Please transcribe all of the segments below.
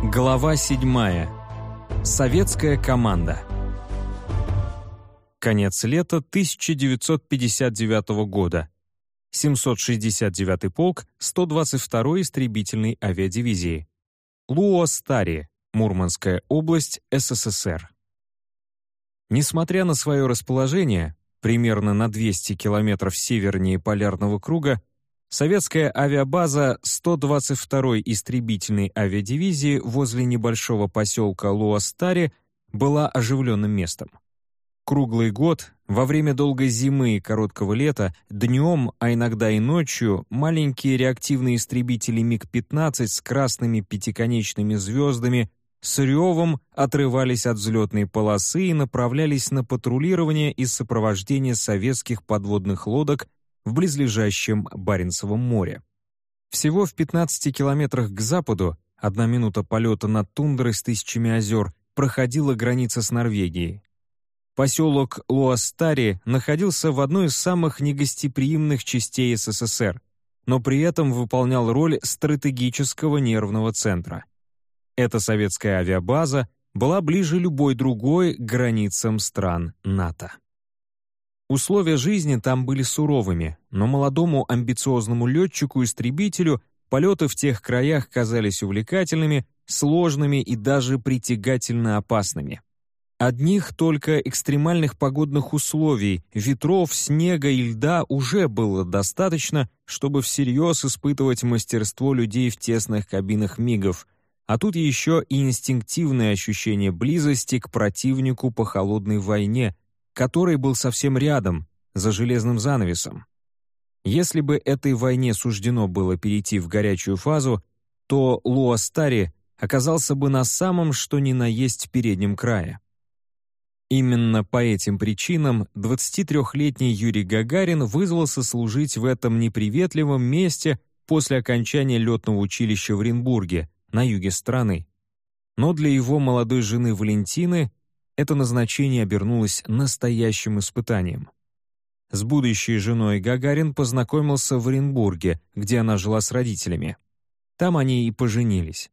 Глава 7. Советская команда. Конец лета 1959 года. 769-й полк 122-й истребительной авиадивизии. Луо-Стари, Мурманская область, СССР. Несмотря на свое расположение, примерно на 200 километров севернее Полярного круга, советская авиабаза 122-й истребительной авиадивизии возле небольшого поселка Луастари была оживленным местом. Круглый год, во время долгой зимы и короткого лета, днем, а иногда и ночью, маленькие реактивные истребители МиГ-15 с красными пятиконечными звездами с ревом отрывались от взлетной полосы и направлялись на патрулирование и сопровождение советских подводных лодок в близлежащем Баренцевом море. Всего в 15 километрах к западу, одна минута полета над тундрой с тысячами озер, проходила граница с Норвегией. Поселок Луастари находился в одной из самых негостеприимных частей СССР, но при этом выполнял роль стратегического нервного центра. Эта советская авиабаза была ближе любой другой границам стран НАТО. Условия жизни там были суровыми, но молодому амбициозному летчику-истребителю полеты в тех краях казались увлекательными, сложными и даже притягательно опасными. Одних только экстремальных погодных условий, ветров, снега и льда уже было достаточно, чтобы всерьез испытывать мастерство людей в тесных кабинах МИГов — а тут еще и инстинктивное ощущение близости к противнику по холодной войне, который был совсем рядом, за железным занавесом. Если бы этой войне суждено было перейти в горячую фазу, то Луастари оказался бы на самом что ни на есть переднем крае. Именно по этим причинам 23-летний Юрий Гагарин вызвался служить в этом неприветливом месте после окончания летного училища в Оренбурге, на юге страны. Но для его молодой жены Валентины это назначение обернулось настоящим испытанием. С будущей женой Гагарин познакомился в Оренбурге, где она жила с родителями. Там они и поженились.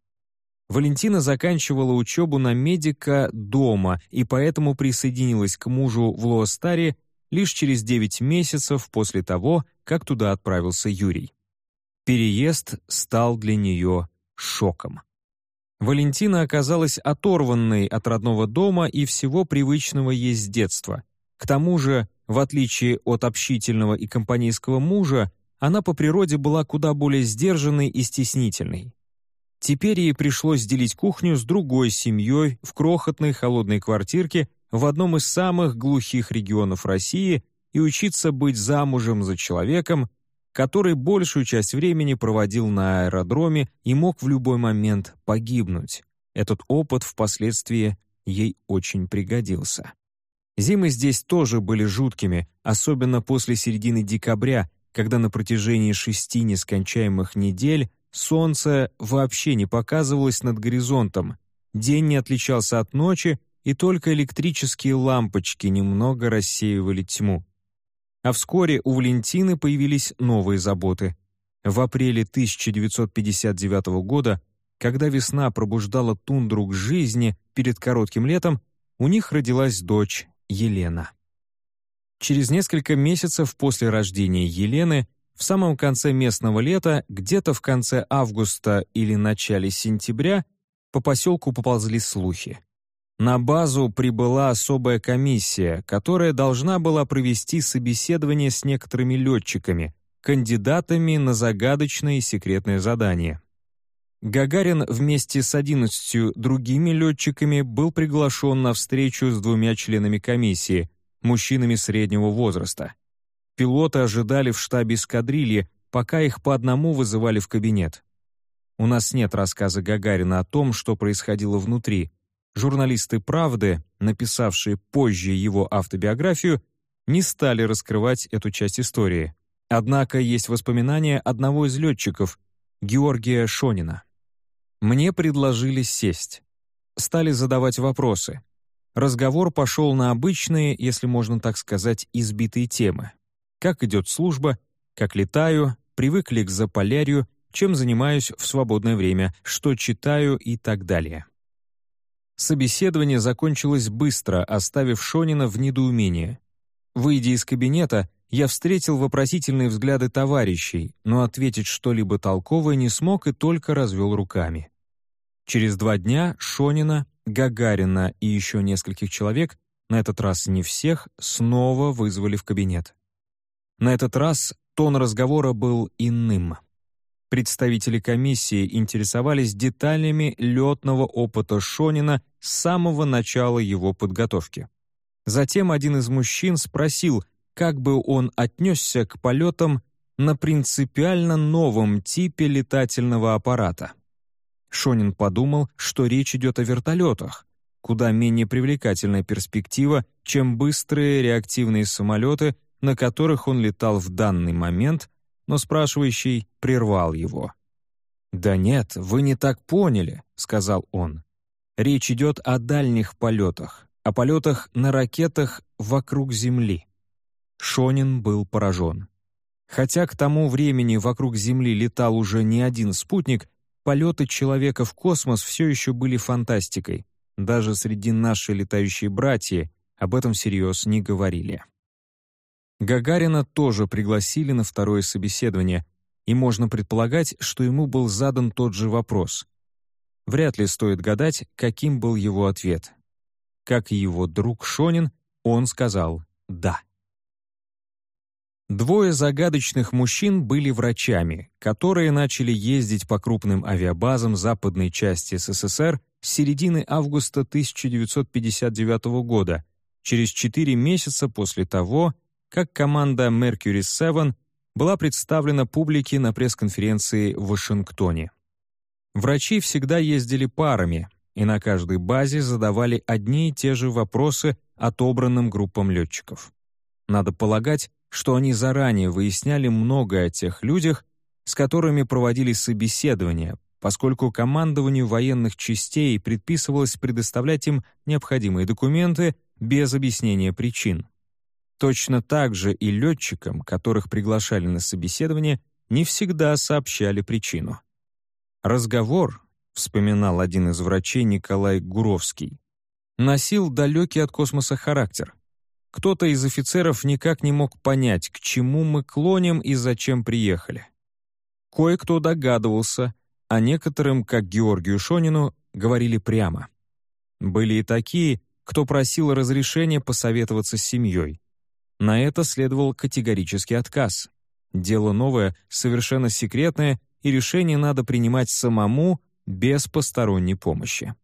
Валентина заканчивала учебу на медика дома и поэтому присоединилась к мужу в Лоостаре лишь через 9 месяцев после того, как туда отправился Юрий. Переезд стал для нее шоком. Валентина оказалась оторванной от родного дома и всего привычного ей с детства. К тому же, в отличие от общительного и компанейского мужа, она по природе была куда более сдержанной и стеснительной. Теперь ей пришлось делить кухню с другой семьей в крохотной холодной квартирке в одном из самых глухих регионов России и учиться быть замужем за человеком, который большую часть времени проводил на аэродроме и мог в любой момент погибнуть. Этот опыт впоследствии ей очень пригодился. Зимы здесь тоже были жуткими, особенно после середины декабря, когда на протяжении шести нескончаемых недель солнце вообще не показывалось над горизонтом, день не отличался от ночи, и только электрические лампочки немного рассеивали тьму. А вскоре у Валентины появились новые заботы. В апреле 1959 года, когда весна пробуждала тундру к жизни перед коротким летом, у них родилась дочь Елена. Через несколько месяцев после рождения Елены, в самом конце местного лета, где-то в конце августа или начале сентября, по поселку поползли слухи. На базу прибыла особая комиссия, которая должна была провести собеседование с некоторыми летчиками, кандидатами на загадочное и секретное задание. Гагарин вместе с 11 другими летчиками был приглашен на встречу с двумя членами комиссии, мужчинами среднего возраста. Пилоты ожидали в штабе эскадрильи, пока их по одному вызывали в кабинет. У нас нет рассказа Гагарина о том, что происходило внутри, журналисты «Правды», написавшие позже его автобиографию, не стали раскрывать эту часть истории. Однако есть воспоминания одного из летчиков, Георгия Шонина. Мне предложили сесть. Стали задавать вопросы. Разговор пошел на обычные, если можно так сказать, избитые темы. Как идет служба, как летаю, привыкли к Заполярью, чем занимаюсь в свободное время, что читаю и так далее. Собеседование закончилось быстро, оставив Шонина в недоумении. Выйдя из кабинета, я встретил вопросительные взгляды товарищей, но ответить что-либо толковое не смог и только развел руками. Через два дня Шонина, Гагарина и еще нескольких человек, на этот раз не всех, снова вызвали в кабинет. На этот раз тон разговора был иным. Представители комиссии интересовались деталями летного опыта Шонина с самого начала его подготовки. Затем один из мужчин спросил, как бы он отнесся к полетам на принципиально новом типе летательного аппарата. Шонин подумал, что речь идет о вертолетах, куда менее привлекательная перспектива, чем быстрые реактивные самолеты, на которых он летал в данный момент, но спрашивающий прервал его. «Да нет, вы не так поняли», — сказал он. «Речь идет о дальних полетах, о полетах на ракетах вокруг Земли». Шонин был поражен. Хотя к тому времени вокруг Земли летал уже не один спутник, полеты человека в космос все еще были фантастикой. Даже среди нашей летающей братьи об этом всерьез не говорили. Гагарина тоже пригласили на второе собеседование, и можно предполагать, что ему был задан тот же вопрос. Вряд ли стоит гадать, каким был его ответ. Как и его друг Шонин, он сказал «да». Двое загадочных мужчин были врачами, которые начали ездить по крупным авиабазам западной части СССР с середины августа 1959 года, через четыре месяца после того, как команда Mercury 7 была представлена публике на пресс-конференции в Вашингтоне. Врачи всегда ездили парами и на каждой базе задавали одни и те же вопросы отобранным группам летчиков. Надо полагать, что они заранее выясняли многое о тех людях, с которыми проводились собеседования, поскольку командованию военных частей предписывалось предоставлять им необходимые документы без объяснения причин. Точно так же и летчикам, которых приглашали на собеседование, не всегда сообщали причину. Разговор, вспоминал один из врачей Николай Гуровский, носил далекий от космоса характер. Кто-то из офицеров никак не мог понять, к чему мы клоним и зачем приехали. Кое-кто догадывался, а некоторым, как Георгию Шонину, говорили прямо. Были и такие, кто просил разрешения посоветоваться с семьей. На это следовал категорический отказ. Дело новое, совершенно секретное, и решение надо принимать самому, без посторонней помощи.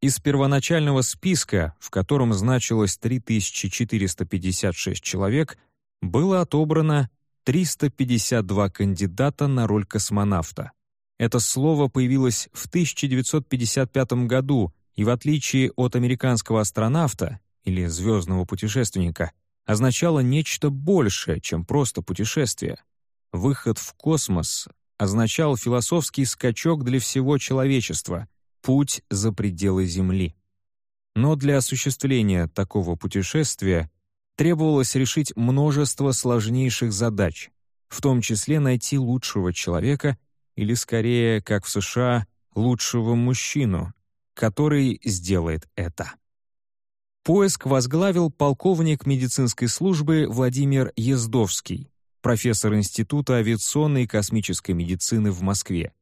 Из первоначального списка, в котором значилось 3456 человек, было отобрано 352 кандидата на роль космонавта. Это слово появилось в 1955 году, и в отличие от американского астронавта или звездного путешественника, означало нечто большее, чем просто путешествие. Выход в космос означал философский скачок для всего человечества, путь за пределы Земли. Но для осуществления такого путешествия требовалось решить множество сложнейших задач, в том числе найти лучшего человека или, скорее, как в США, лучшего мужчину, который сделает это. Поиск возглавил полковник медицинской службы Владимир Ездовский, профессор Института авиационной и космической медицины в Москве.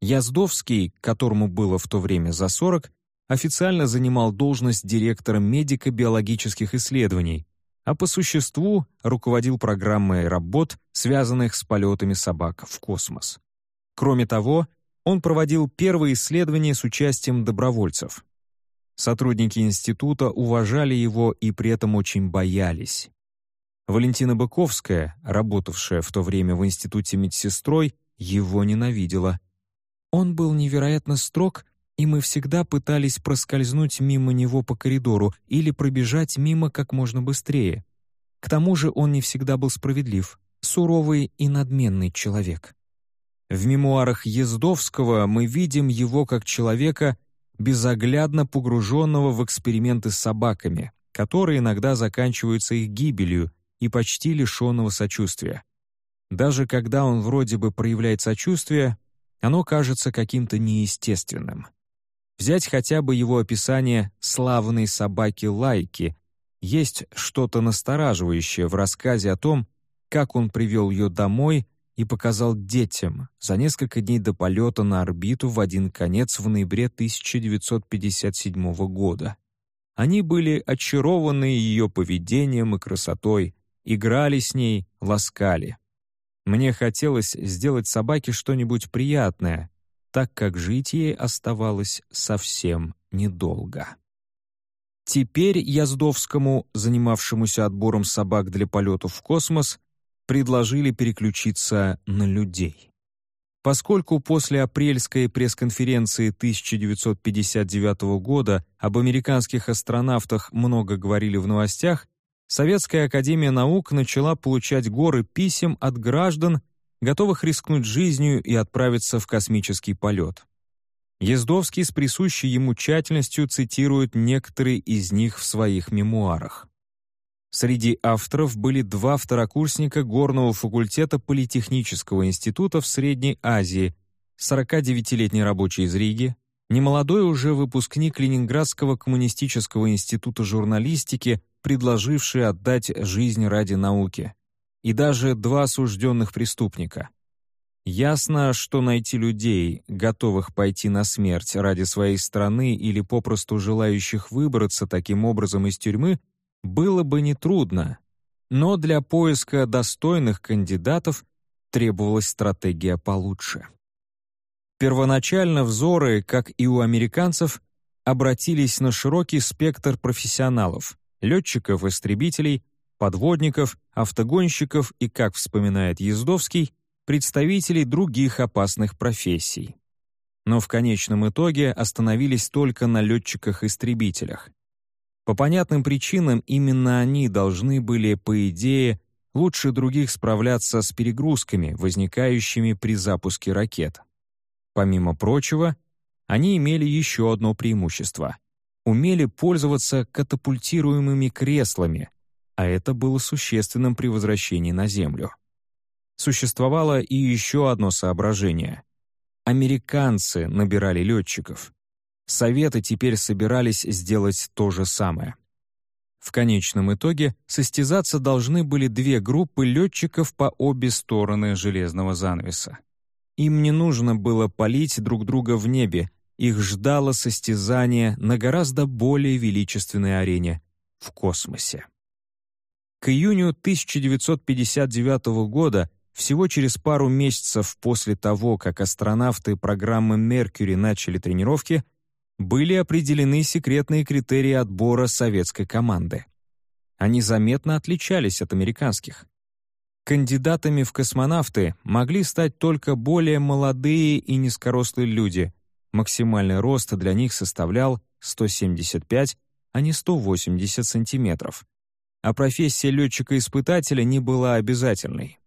Яздовский, которому было в то время за 40, официально занимал должность директора медико-биологических исследований, а по существу руководил программой работ, связанных с полетами собак в космос. Кроме того, он проводил первые исследования с участием добровольцев. Сотрудники института уважали его и при этом очень боялись. Валентина Быковская, работавшая в то время в институте медсестрой, его ненавидела. Он был невероятно строг, и мы всегда пытались проскользнуть мимо него по коридору или пробежать мимо как можно быстрее. К тому же он не всегда был справедлив, суровый и надменный человек. В мемуарах Ездовского мы видим его как человека, безоглядно погруженного в эксперименты с собаками, которые иногда заканчиваются их гибелью и почти лишенного сочувствия. Даже когда он вроде бы проявляет сочувствие, оно кажется каким-то неестественным. Взять хотя бы его описание «славной собаки Лайки», есть что-то настораживающее в рассказе о том, как он привел ее домой и показал детям за несколько дней до полета на орбиту в один конец в ноябре 1957 года. Они были очарованы ее поведением и красотой, играли с ней, ласкали. Мне хотелось сделать собаке что-нибудь приятное, так как жить ей оставалось совсем недолго. Теперь Яздовскому, занимавшемуся отбором собак для полетов в космос, предложили переключиться на людей. Поскольку после апрельской пресс-конференции 1959 года об американских астронавтах много говорили в новостях, Советская академия наук начала получать горы писем от граждан, готовых рискнуть жизнью и отправиться в космический полет. Ездовский с присущей ему тщательностью цитирует некоторые из них в своих мемуарах. Среди авторов были два второкурсника горного факультета Политехнического института в Средней Азии, 49-летний рабочий из Риги, немолодой уже выпускник Ленинградского коммунистического института журналистики, предложивший отдать жизнь ради науки, и даже два осужденных преступника. Ясно, что найти людей, готовых пойти на смерть ради своей страны или попросту желающих выбраться таким образом из тюрьмы, было бы нетрудно, но для поиска достойных кандидатов требовалась стратегия получше. Первоначально взоры, как и у американцев, обратились на широкий спектр профессионалов — летчиков, истребителей, подводников, автогонщиков и, как вспоминает Ездовский, представителей других опасных профессий. Но в конечном итоге остановились только на летчиках-истребителях. По понятным причинам именно они должны были, по идее, лучше других справляться с перегрузками, возникающими при запуске ракет. Помимо прочего, они имели еще одно преимущество — умели пользоваться катапультируемыми креслами, а это было существенным при возвращении на Землю. Существовало и еще одно соображение. Американцы набирали летчиков. Советы теперь собирались сделать то же самое. В конечном итоге состязаться должны были две группы летчиков по обе стороны железного занавеса. Им не нужно было палить друг друга в небе, их ждало состязание на гораздо более величественной арене — в космосе. К июню 1959 года, всего через пару месяцев после того, как астронавты программы «Меркьюри» начали тренировки, были определены секретные критерии отбора советской команды. Они заметно отличались от американских. Кандидатами в космонавты могли стать только более молодые и низкорослые люди. Максимальный рост для них составлял 175, а не 180 сантиметров. А профессия летчика-испытателя не была обязательной.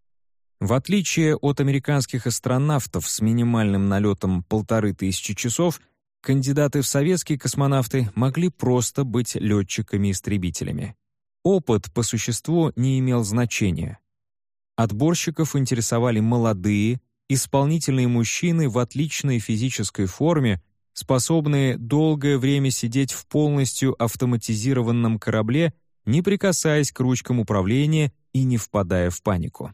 В отличие от американских астронавтов с минимальным налетом полторы тысячи часов, кандидаты в советские космонавты могли просто быть летчиками-истребителями. Опыт, по существу, не имел значения. Отборщиков интересовали молодые, исполнительные мужчины в отличной физической форме, способные долгое время сидеть в полностью автоматизированном корабле, не прикасаясь к ручкам управления и не впадая в панику.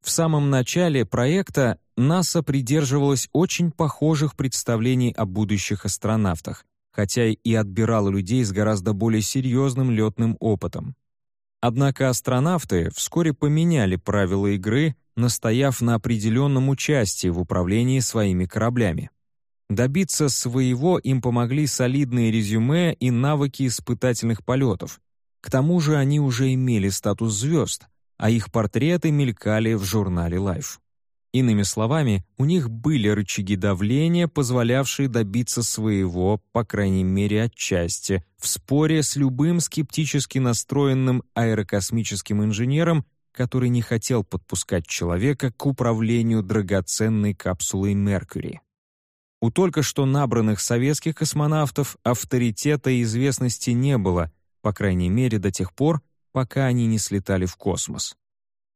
В самом начале проекта НАСА придерживалась очень похожих представлений о будущих астронавтах, хотя и отбирала людей с гораздо более серьезным летным опытом. Однако астронавты вскоре поменяли правила игры, настояв на определенном участии в управлении своими кораблями. Добиться своего им помогли солидные резюме и навыки испытательных полетов. К тому же они уже имели статус звезд, а их портреты мелькали в журнале Life. Иными словами, у них были рычаги давления, позволявшие добиться своего, по крайней мере отчасти, в споре с любым скептически настроенным аэрокосмическим инженером, который не хотел подпускать человека к управлению драгоценной капсулой Меркьюри. У только что набранных советских космонавтов авторитета и известности не было, по крайней мере до тех пор, пока они не слетали в космос.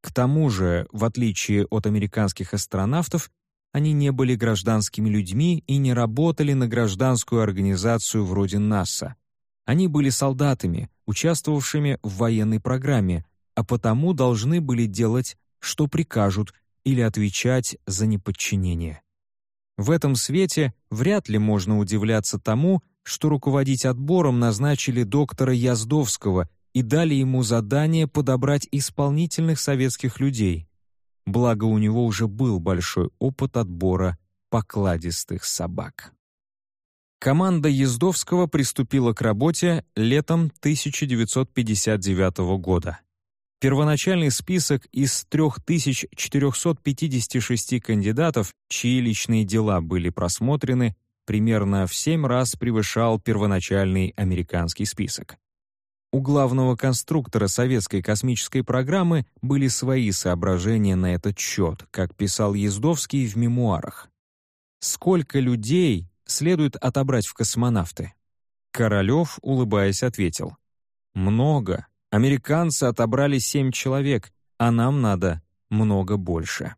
К тому же, в отличие от американских астронавтов, они не были гражданскими людьми и не работали на гражданскую организацию вроде НАСА. Они были солдатами, участвовавшими в военной программе, а потому должны были делать, что прикажут, или отвечать за неподчинение. В этом свете вряд ли можно удивляться тому, что руководить отбором назначили доктора Яздовского и дали ему задание подобрать исполнительных советских людей. Благо у него уже был большой опыт отбора покладистых собак. Команда Ездовского приступила к работе летом 1959 года. Первоначальный список из 3456 кандидатов, чьи личные дела были просмотрены, примерно в семь раз превышал первоначальный американский список. У главного конструктора советской космической программы были свои соображения на этот счет, как писал Ездовский в мемуарах. «Сколько людей следует отобрать в космонавты?» Королев, улыбаясь, ответил. «Много. Американцы отобрали семь человек, а нам надо много больше».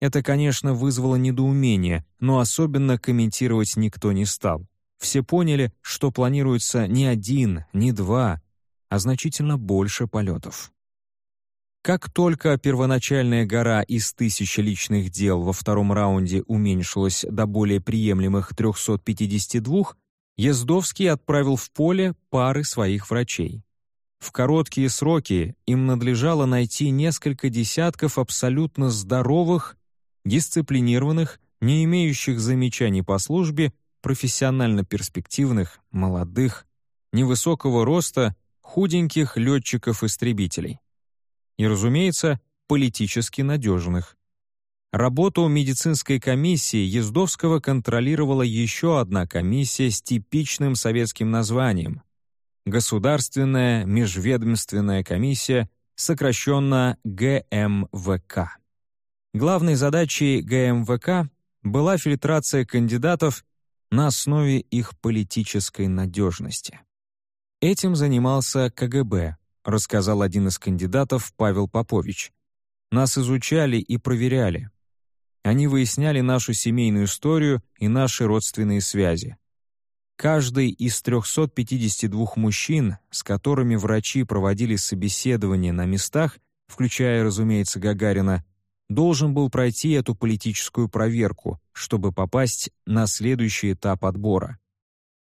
Это, конечно, вызвало недоумение, но особенно комментировать никто не стал. Все поняли, что планируется не один, не два, а значительно больше полетов. Как только первоначальная гора из тысячи личных дел во втором раунде уменьшилась до более приемлемых 352, Ездовский отправил в поле пары своих врачей. В короткие сроки им надлежало найти несколько десятков абсолютно здоровых, дисциплинированных, не имеющих замечаний по службе, профессионально перспективных, молодых, невысокого роста худеньких летчиков-истребителей. И, разумеется, политически надежных. Работу медицинской комиссии Ездовского контролировала еще одна комиссия с типичным советским названием — Государственная межведомственная комиссия, сокращенно ГМВК. Главной задачей ГМВК была фильтрация кандидатов на основе их политической надежности. Этим занимался КГБ, рассказал один из кандидатов Павел Попович. Нас изучали и проверяли. Они выясняли нашу семейную историю и наши родственные связи. Каждый из 352 мужчин, с которыми врачи проводили собеседование на местах, включая, разумеется, Гагарина, должен был пройти эту политическую проверку, чтобы попасть на следующий этап отбора.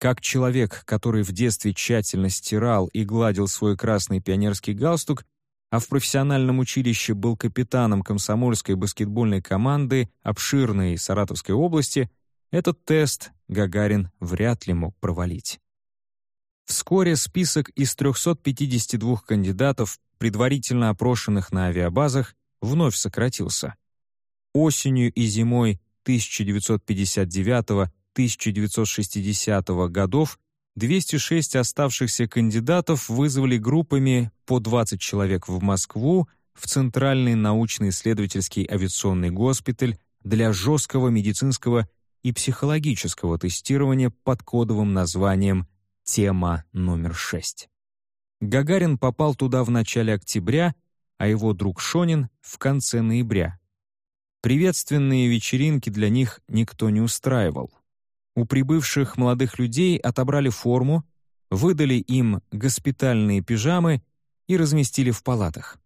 Как человек, который в детстве тщательно стирал и гладил свой красный пионерский галстук, а в профессиональном училище был капитаном комсомольской баскетбольной команды обширной Саратовской области, этот тест Гагарин вряд ли мог провалить. Вскоре список из 352 кандидатов, предварительно опрошенных на авиабазах, вновь сократился. Осенью и зимой 1959 1960 годов 206 оставшихся кандидатов вызвали группами по 20 человек в Москву в Центральный научно-исследовательский авиационный госпиталь для жесткого медицинского и психологического тестирования под кодовым названием «Тема номер 6». Гагарин попал туда в начале октября, а его друг Шонин — в конце ноября. Приветственные вечеринки для них никто не устраивал. У прибывших молодых людей отобрали форму, выдали им госпитальные пижамы и разместили в палатах.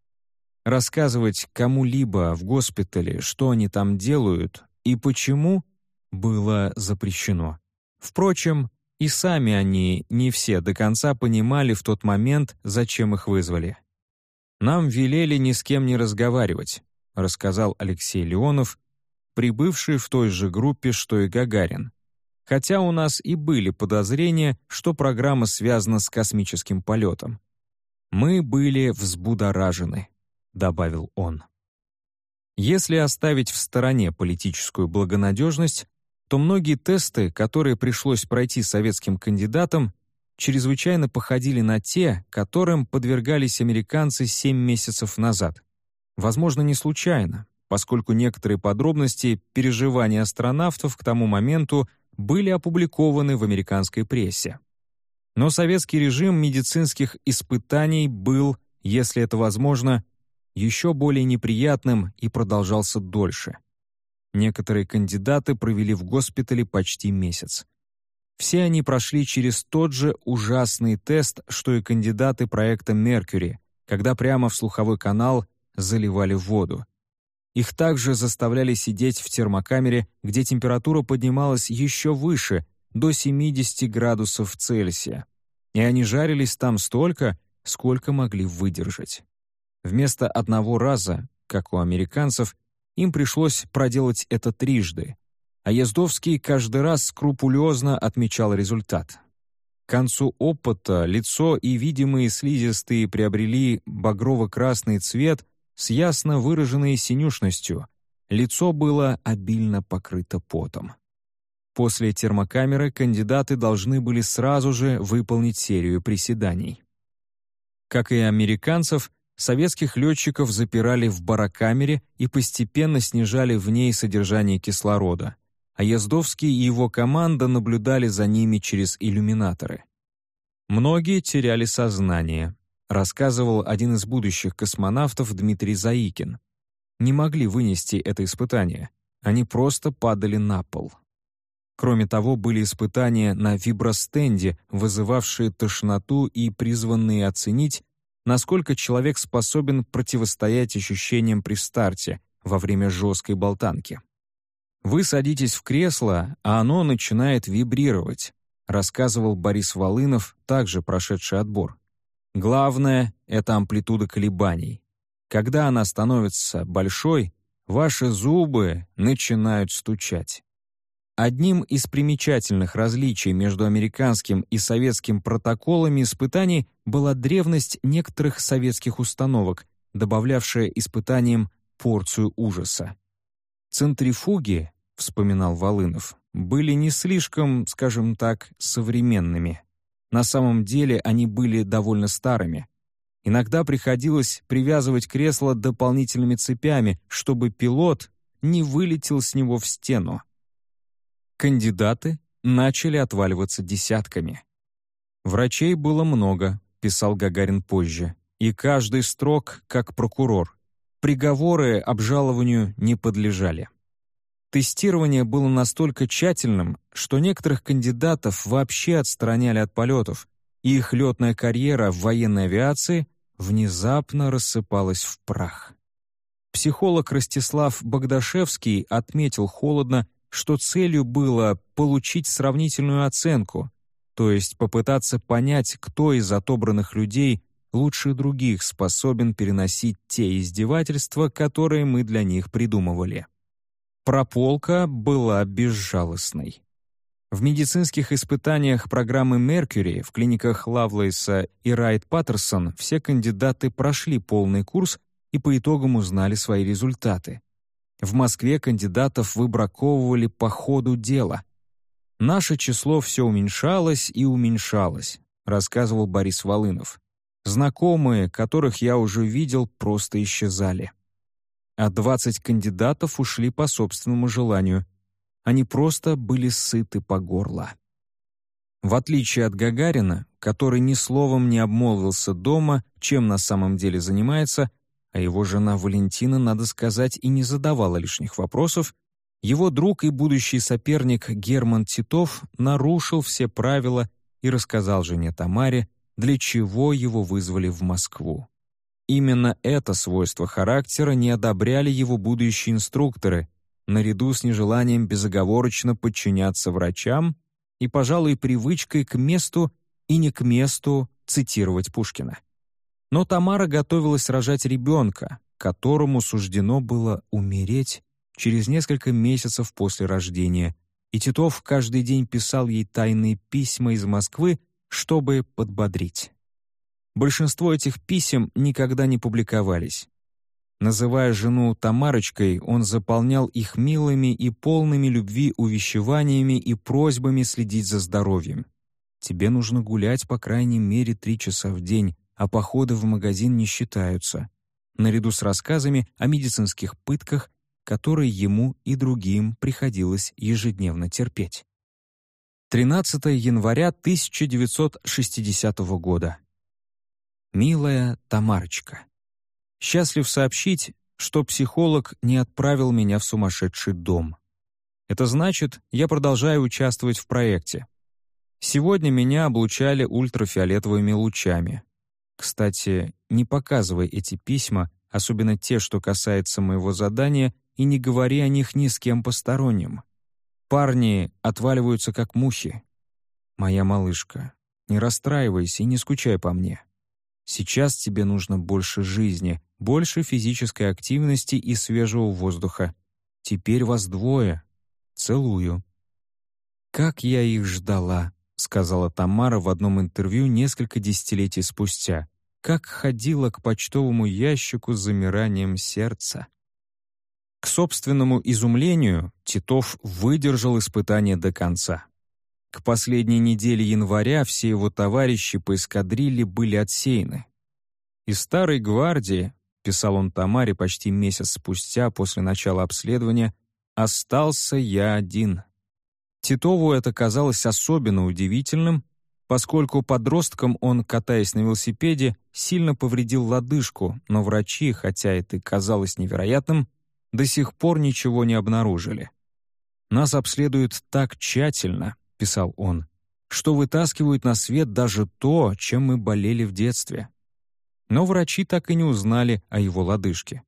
Рассказывать кому-либо в госпитале, что они там делают и почему, было запрещено. Впрочем, и сами они не все до конца понимали в тот момент, зачем их вызвали. «Нам велели ни с кем не разговаривать», рассказал Алексей Леонов, прибывший в той же группе, что и Гагарин хотя у нас и были подозрения, что программа связана с космическим полетом. «Мы были взбудоражены», — добавил он. Если оставить в стороне политическую благонадежность, то многие тесты, которые пришлось пройти советским кандидатам, чрезвычайно походили на те, которым подвергались американцы семь месяцев назад. Возможно, не случайно, поскольку некоторые подробности переживаний астронавтов к тому моменту были опубликованы в американской прессе. Но советский режим медицинских испытаний был, если это возможно, еще более неприятным и продолжался дольше. Некоторые кандидаты провели в госпитале почти месяц. Все они прошли через тот же ужасный тест, что и кандидаты проекта «Меркьюри», когда прямо в слуховой канал заливали воду. Их также заставляли сидеть в термокамере, где температура поднималась еще выше, до 70 градусов Цельсия. И они жарились там столько, сколько могли выдержать. Вместо одного раза, как у американцев, им пришлось проделать это трижды, а Ездовский каждый раз скрупулезно отмечал результат. К концу опыта лицо и видимые слизистые приобрели багрово-красный цвет с ясно выраженной синюшностью. Лицо было обильно покрыто потом. После термокамеры кандидаты должны были сразу же выполнить серию приседаний. Как и американцев, советских летчиков запирали в барокамере и постепенно снижали в ней содержание кислорода, а Яздовский и его команда наблюдали за ними через иллюминаторы. Многие теряли сознание, рассказывал один из будущих космонавтов Дмитрий Заикин. Не могли вынести это испытание, они просто падали на пол. Кроме того, были испытания на вибростенде, вызывавшие тошноту и призванные оценить, насколько человек способен противостоять ощущениям при старте во время жесткой болтанки. «Вы садитесь в кресло, а оно начинает вибрировать», рассказывал Борис Волынов, также прошедший отбор. «Главное — это амплитуда колебаний. Когда она становится большой, ваши зубы начинают стучать. Одним из примечательных различий между американским и советским протоколами испытаний была древность некоторых советских установок, добавлявшая испытаниям порцию ужаса. «Центрифуги», — вспоминал Волынов, были не слишком, скажем так, современными. На самом деле они были довольно старыми. Иногда приходилось привязывать кресло дополнительными цепями, чтобы пилот не вылетел с него в стену. Кандидаты начали отваливаться десятками. «Врачей было много», — писал Гагарин позже, «и каждый строк как прокурор. Приговоры обжалованию не подлежали». Тестирование было настолько тщательным, что некоторых кандидатов вообще отстраняли от полетов, и их летная карьера в военной авиации внезапно рассыпалась в прах. Психолог Ростислав Богдашевский отметил холодно, что целью было получить сравнительную оценку, то есть попытаться понять, кто из отобранных людей лучше других способен переносить те издевательства, которые мы для них придумывали. Прополка была безжалостной. В медицинских испытаниях программы «Меркьюри» в клиниках Лавлейса и Райт Паттерсон все кандидаты прошли полный курс и по итогам узнали свои результаты. В Москве кандидатов выбраковывали по ходу дела. «Наше число все уменьшалось и уменьшалось», рассказывал Борис Волынов. «Знакомые, которых я уже видел, просто исчезали». А 20 кандидатов ушли по собственному желанию. Они просто были сыты по горло. В отличие от Гагарина, который ни словом не обмолвился дома, чем на самом деле занимается, а его жена Валентина, надо сказать, и не задавала лишних вопросов, его друг и будущий соперник Герман Титов нарушил все правила и рассказал жене Тамаре, для чего его вызвали в Москву. Именно это свойство характера не одобряли его будущие инструкторы, наряду с нежеланием безоговорочно подчиняться врачам и, пожалуй, привычкой к месту и не к месту цитировать Пушкина. Но Тамара готовилась рожать ребенка, которому суждено было умереть через несколько месяцев после рождения, и Титов каждый день писал ей тайные письма из Москвы, чтобы подбодрить. Большинство этих писем никогда не публиковались. Называя жену Тамарочкой, он заполнял их милыми и полными любви увещеваниями и просьбами следить за здоровьем. «Тебе нужно гулять по крайней мере три часа в день, а походы в магазин не считаются, наряду с рассказами о медицинских пытках, которые ему и другим приходилось ежедневно терпеть. 13 января 1960 года. «Милая Тамарочка, Счастлив сообщить, что психолог не отправил меня в сумасшедший дом. Это значит, я продолжаю участвовать в проекте. Сегодня меня облучали ультрафиолетовыми лучами. Кстати, не показывай эти письма, особенно те, что касаются моего задания, и не говори о них ни с кем посторонним. Парни отваливаются как мухи. Моя малышка, не расстраивайся и не скучай по мне. Сейчас тебе нужно больше жизни, больше физической активности и свежего воздуха. Теперь вас двое. Целую». «Как я их ждала», — сказала Тамара в одном интервью несколько десятилетий спустя. «Как ходила к почтовому ящику с замиранием сердца». К собственному изумлению Титов выдержал испытание до конца. К последней неделе января все его товарищи по эскадрилье были отсеяны. Из старой гвардии, писал он Тамаре почти месяц спустя после начала обследования, остался я один. Титову это казалось особенно удивительным, поскольку подростком он, катаясь на велосипеде, сильно повредил лодыжку, но врачи, хотя это казалось невероятным, до сих пор ничего не обнаружили. «Нас обследуют так тщательно», — писал он, «что вытаскивают на свет даже то, чем мы болели в детстве но врачи так и не узнали о его лодыжке.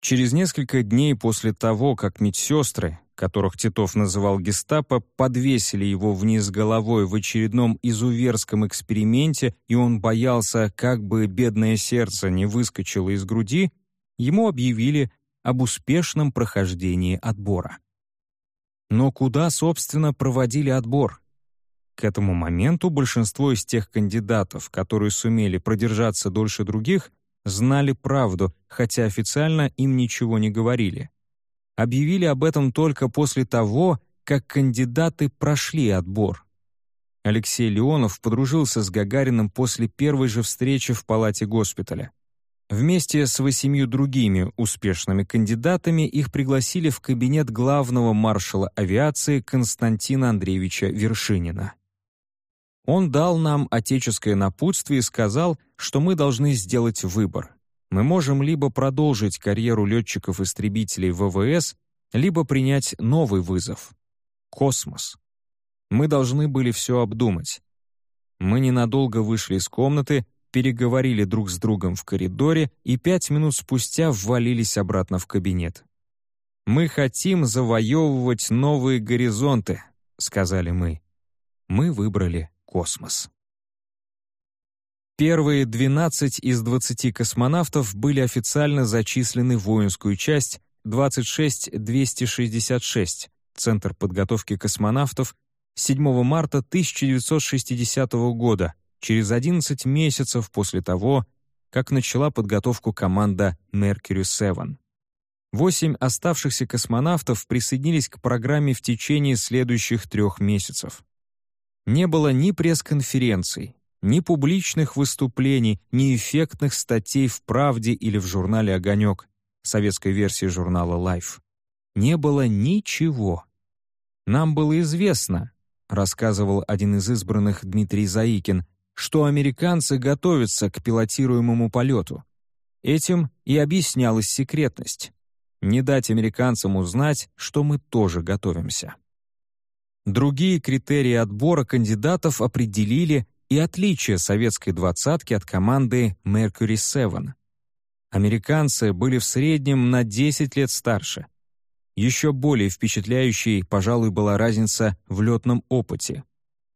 Через несколько дней после того, как медсестры, которых Титов называл гестапо, подвесили его вниз головой в очередном изуверском эксперименте, и он боялся, как бы бедное сердце не выскочило из груди, ему объявили об успешном прохождении отбора. Но куда, собственно, проводили отбор? К этому моменту большинство из тех кандидатов, которые сумели продержаться дольше других, знали правду, хотя официально им ничего не говорили. Объявили об этом только после того, как кандидаты прошли отбор. Алексей Леонов подружился с Гагариным после первой же встречи в палате госпиталя. Вместе с восемью другими успешными кандидатами их пригласили в кабинет главного маршала авиации Константина Андреевича Вершинина. Он дал нам отеческое напутствие и сказал, что мы должны сделать выбор. Мы можем либо продолжить карьеру летчиков-истребителей ВВС, либо принять новый вызов — космос. Мы должны были все обдумать. Мы ненадолго вышли из комнаты, переговорили друг с другом в коридоре и пять минут спустя ввалились обратно в кабинет. «Мы хотим завоевывать новые горизонты», — сказали мы. Мы выбрали космос. Первые 12 из 20 космонавтов были официально зачислены в воинскую часть 26266, Центр подготовки космонавтов, 7 марта 1960 года, через 11 месяцев после того, как начала подготовку команда Mercury 7. Восемь оставшихся космонавтов присоединились к программе в течение следующих трех месяцев. Не было ни пресс-конференций, ни публичных выступлений, ни эффектных статей в «Правде» или в журнале «Огонек», советской версии журнала Life. Не было ничего. Нам было известно, рассказывал один из избранных Дмитрий Заикин, что американцы готовятся к пилотируемому полету. Этим и объяснялась секретность. Не дать американцам узнать, что мы тоже готовимся. Другие критерии отбора кандидатов определили и отличие советской двадцатки от команды Mercury 7. Американцы были в среднем на 10 лет старше. Еще более впечатляющей, пожалуй, была разница в летном опыте.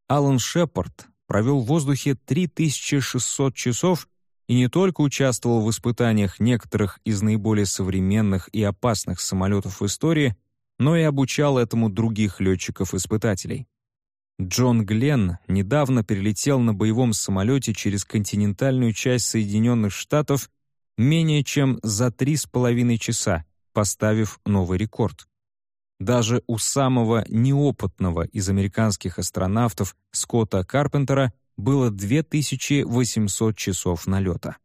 Алан Шепард провел в воздухе 3600 часов и не только участвовал в испытаниях некоторых из наиболее современных и опасных самолетов в истории, но и обучал этому других летчиков-испытателей. Джон Гленн недавно перелетел на боевом самолете через континентальную часть Соединенных Штатов менее чем за три с половиной часа, поставив новый рекорд. Даже у самого неопытного из американских астронавтов Скотта Карпентера было 2800 часов налета.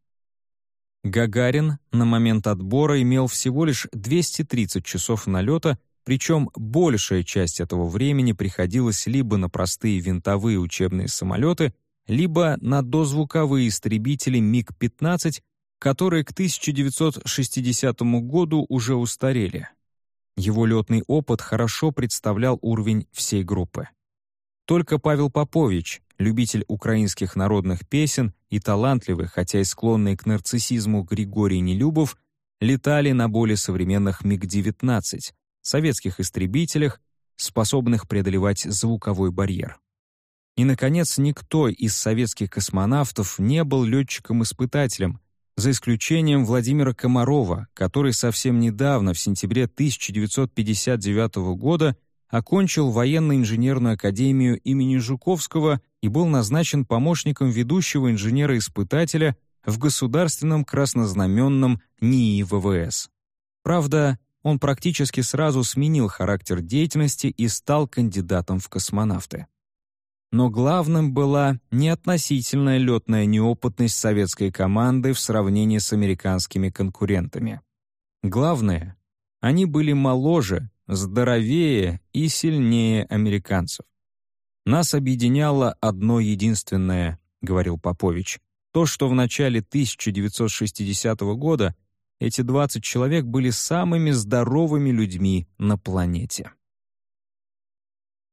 Гагарин на момент отбора имел всего лишь 230 часов налета причем большая часть этого времени приходилась либо на простые винтовые учебные самолеты, либо на дозвуковые истребители МиГ-15, которые к 1960 году уже устарели. Его летный опыт хорошо представлял уровень всей группы. Только Павел Попович, любитель украинских народных песен и талантливый, хотя и склонный к нарциссизму Григорий Нелюбов, летали на более современных МиГ-19, советских истребителях, способных преодолевать звуковой барьер. И, наконец, никто из советских космонавтов не был летчиком-испытателем, за исключением Владимира Комарова, который совсем недавно, в сентябре 1959 года, окончил военно-инженерную академию имени Жуковского и был назначен помощником ведущего инженера-испытателя в государственном краснознаменном НИИ ВВС. Правда, он практически сразу сменил характер деятельности и стал кандидатом в космонавты. Но главным была не относительная летная неопытность советской команды в сравнении с американскими конкурентами. Главное, они были моложе, здоровее и сильнее американцев. «Нас объединяло одно единственное», — говорил Попович, «то, что в начале 1960 года эти 20 человек были самыми здоровыми людьми на планете».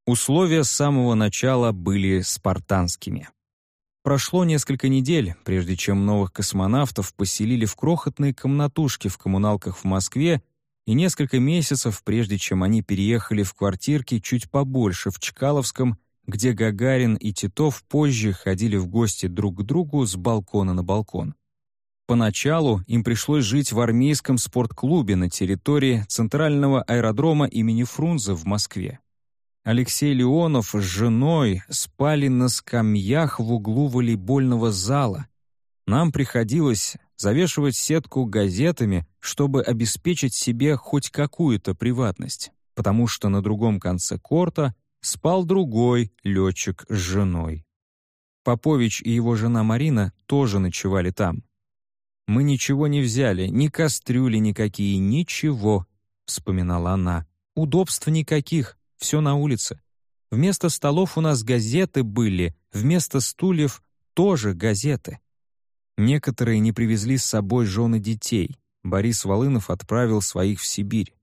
Условия с самого начала были спартанскими. Прошло несколько недель, прежде чем новых космонавтов поселили в крохотные комнатушки в коммуналках в Москве и несколько месяцев, прежде чем они переехали в квартирки чуть побольше в Чкаловском, где Гагарин и Титов позже ходили в гости друг к другу с балкона на балкон. Поначалу им пришлось жить в армейском спортклубе на территории Центрального аэродрома имени Фрунзе в Москве. Алексей Леонов с женой спали на скамьях в углу волейбольного зала. Нам приходилось завешивать сетку газетами, чтобы обеспечить себе хоть какую-то приватность, потому что на другом конце корта спал другой летчик с женой. Попович и его жена Марина тоже ночевали там. «Мы ничего не взяли, ни кастрюли никакие, ничего», — вспоминала она. «Удобств никаких, все на улице. Вместо столов у нас газеты были, вместо стульев тоже газеты. Некоторые не привезли с собой жены детей. Борис Волынов отправил своих в Сибирь.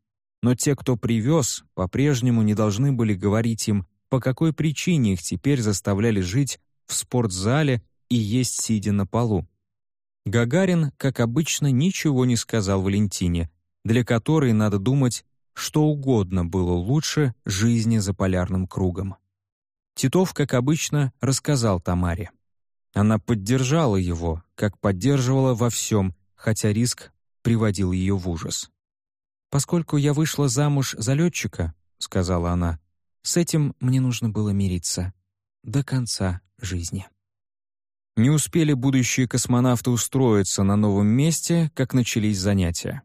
Но те, кто привез, по-прежнему не должны были говорить им, по какой причине их теперь заставляли жить в спортзале и есть сидя на полу. Гагарин, как обычно, ничего не сказал Валентине, для которой, надо думать, что угодно было лучше жизни за полярным кругом. Титов, как обычно, рассказал Тамаре. Она поддержала его, как поддерживала во всем, хотя риск приводил ее в ужас. «Поскольку я вышла замуж за летчика», — сказала она, — «с этим мне нужно было мириться до конца жизни». Не успели будущие космонавты устроиться на новом месте, как начались занятия.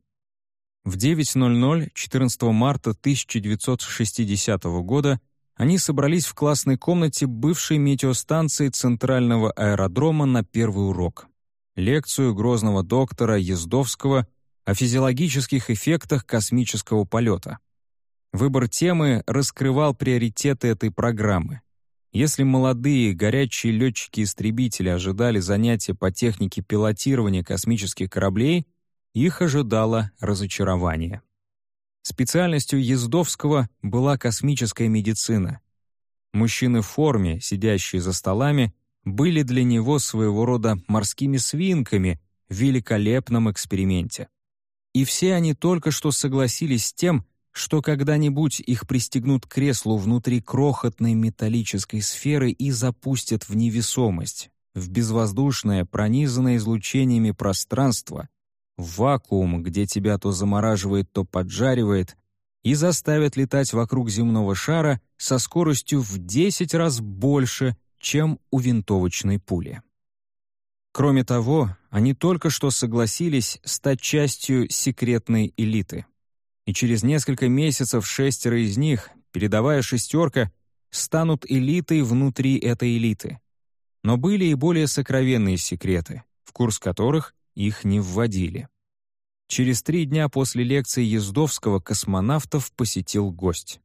В 9.00 14 марта 1960 года они собрались в классной комнате бывшей метеостанции Центрального аэродрома на первый урок. Лекцию грозного доктора Ездовского о физиологических эффектах космического полета. Выбор темы раскрывал приоритеты этой программы. Если молодые, горячие летчики-истребители ожидали занятия по технике пилотирования космических кораблей, их ожидало разочарование. Специальностью Ездовского была космическая медицина. Мужчины в форме, сидящие за столами, были для него своего рода морскими свинками в великолепном эксперименте. И все они только что согласились с тем, что когда-нибудь их пристегнут к креслу внутри крохотной металлической сферы и запустят в невесомость, в безвоздушное, пронизанное излучениями пространство, в вакуум, где тебя то замораживает, то поджаривает, и заставят летать вокруг земного шара со скоростью в 10 раз больше, чем у винтовочной пули. Кроме того, они только что согласились стать частью секретной элиты. И через несколько месяцев шестеро из них, передовая шестерка, станут элитой внутри этой элиты. Но были и более сокровенные секреты, в курс которых их не вводили. Через три дня после лекции Ездовского космонавтов посетил гость.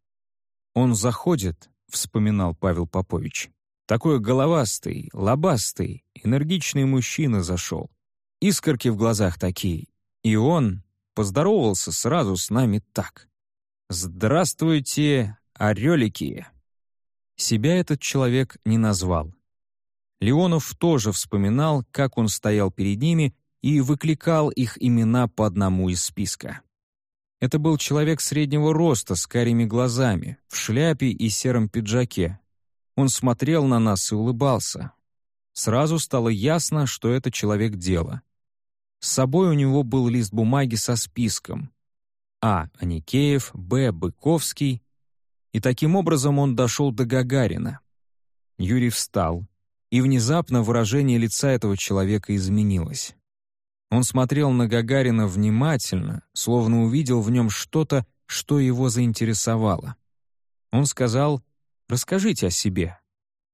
«Он заходит», — вспоминал Павел Попович. «Такой головастый, лобастый, энергичный мужчина зашел. искорки в глазах такие. И он поздоровался сразу с нами так. «Здравствуйте, орелики!» Себя этот человек не назвал. Леонов тоже вспоминал, как он стоял перед ними и выкликал их имена по одному из списка. Это был человек среднего роста с карими глазами, в шляпе и сером пиджаке. Он смотрел на нас и улыбался. Сразу стало ясно, что это человек дела. С собой у него был лист бумаги со списком. А. Аникеев, Б. Быковский. И таким образом он дошел до Гагарина. Юрий встал, и внезапно выражение лица этого человека изменилось. Он смотрел на Гагарина внимательно, словно увидел в нем что-то, что его заинтересовало. Он сказал «Расскажите о себе».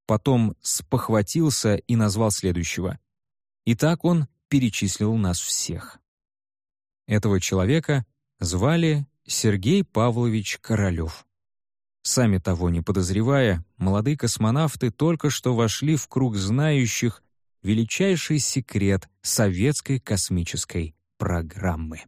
Потом спохватился и назвал следующего. И так он перечислил нас всех. Этого человека звали Сергей Павлович Королев. Сами того не подозревая, молодые космонавты только что вошли в круг знающих величайший секрет советской космической программы.